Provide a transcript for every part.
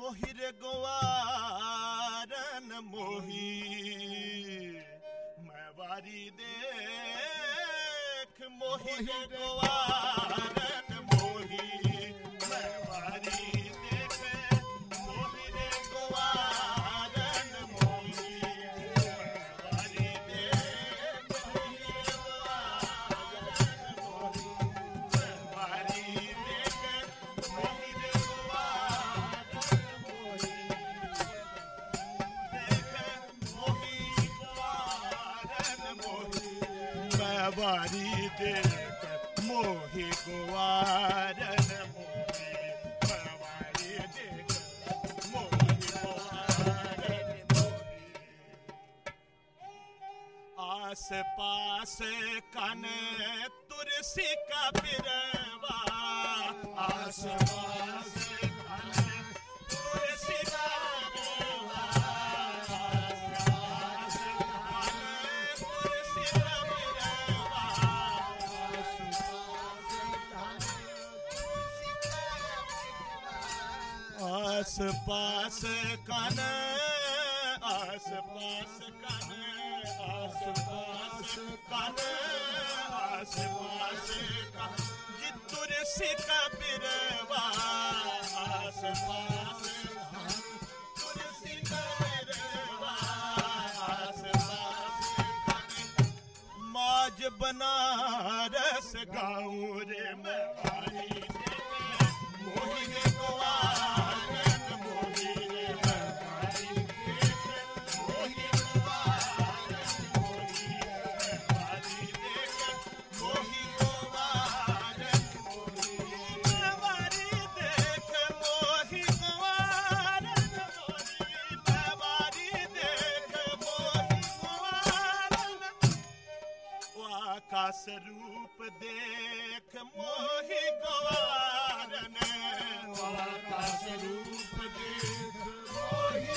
মোহিরে গোয়ারন মোহি मैं वारी देख मोहिरे गोवा आस पास कन तुरसी का बिरवा। आस पास आस पास कन आस पास काने आस पास काने आस पास काने जितुर से कबीरवा आस पास बनारस गाँव रे मैं का स्वरूप देख मोहि गवारन का स्वरूप देख मोहि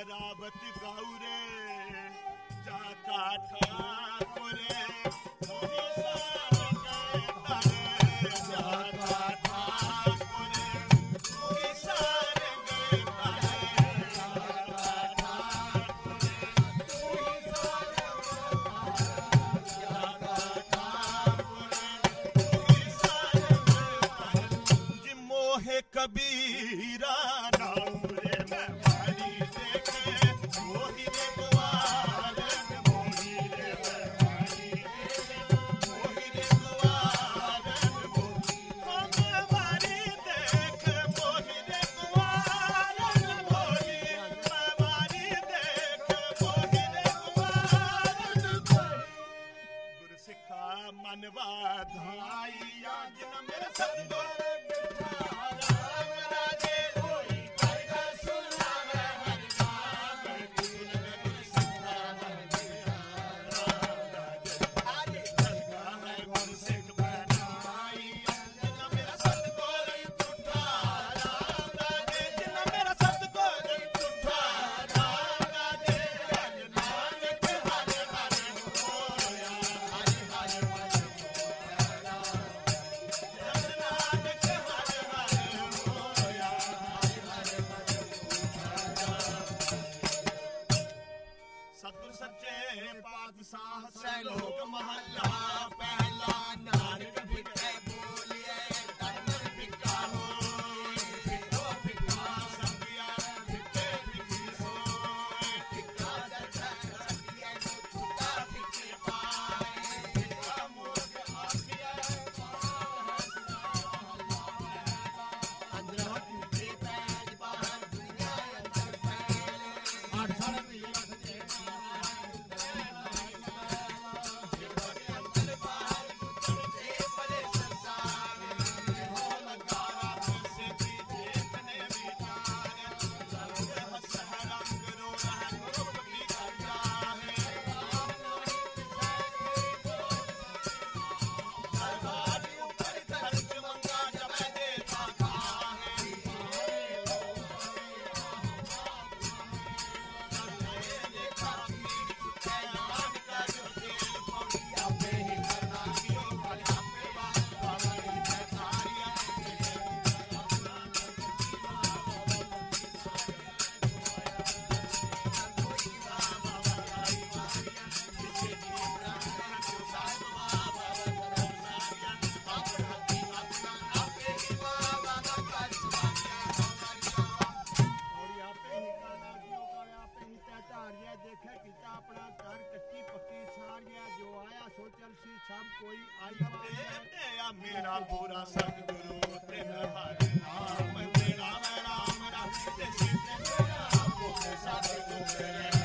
शराबत गौरे जाता था Let's go. ਸਭ ਕੋਈ ਆਇਆ ਤੇ ਮੇਰਾ ਪੂਰਾ ਸਤਿਗੁਰੂ ਤੇ ਹਰ ਨਾਮ ਮੇਰਾ ਰਾਮ ਰਾਮ ਤੇ ਸਿੱਧ ਮੇਰਾ ਪੂਰਾ ਸਤਿਗੁਰੂ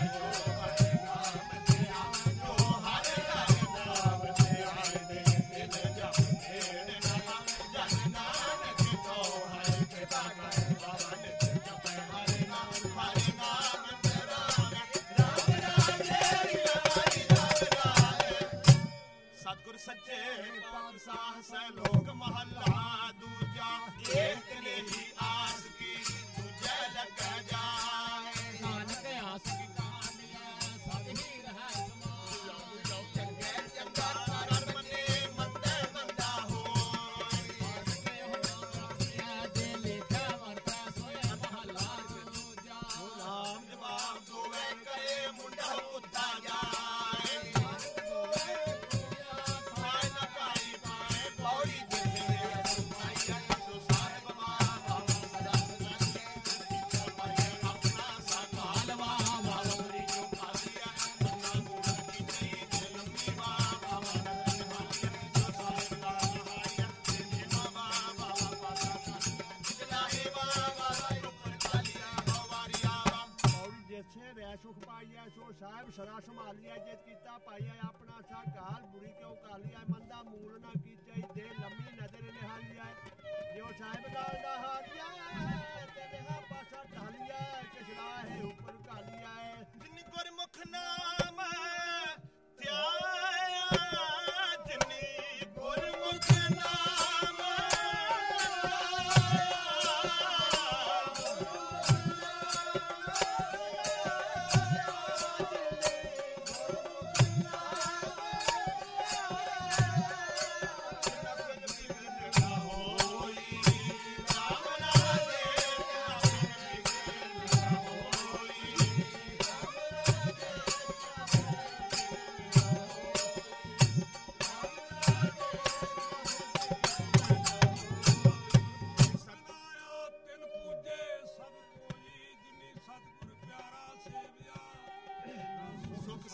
ਸਾਹਿਬ, ਸਰਾ ਸੰਭਾਲਿਆ, ਜੇ ਕੀਤਾ ਭਾਈਆ ਆਪਣਾ ਸਾ ਕਾਲ ਬੁਰੀ ਕਿਉਂ ਕਰ ਲਿਆ? ਮੰਦਾ ਮੂਲ ਨਾ ਕੀਚੈ ਦੇ ਲੰਮੀ ਨਜ਼ਰ ਆਏ ਜਿਉ ਸਾਹਿਬ ਦਾ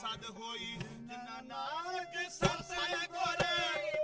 ਸਦ ਹੋਈ ਜਿਨਾ ਨਾਨਕ ਸਰਸੇ ਕੋਰੇ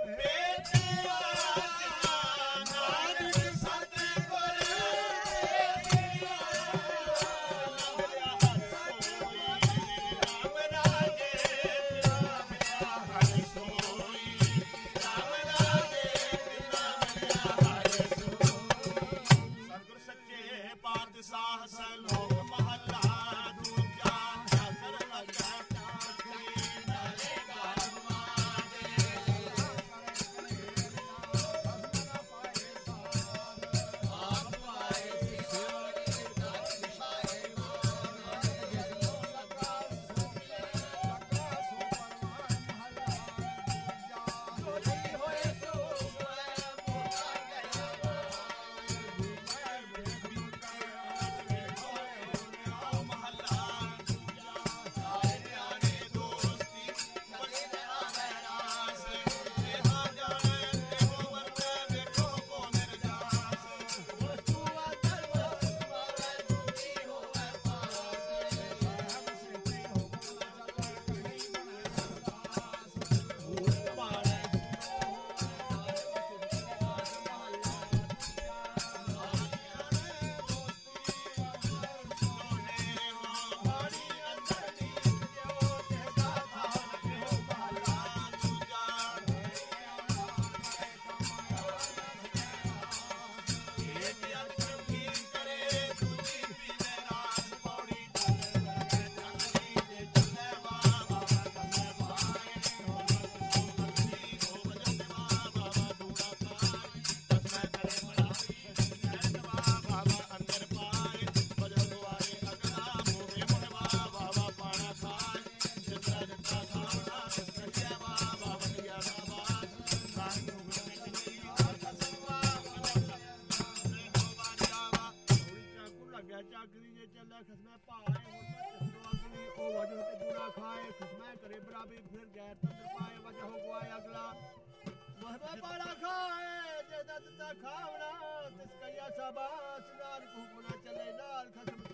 बच्चा फिर गैर तंत्र पाए वजह हो गया अगला। वह बड़ा खाए जे दत्ता खावना तिसकैया शाबाश नार को चले नाल खसम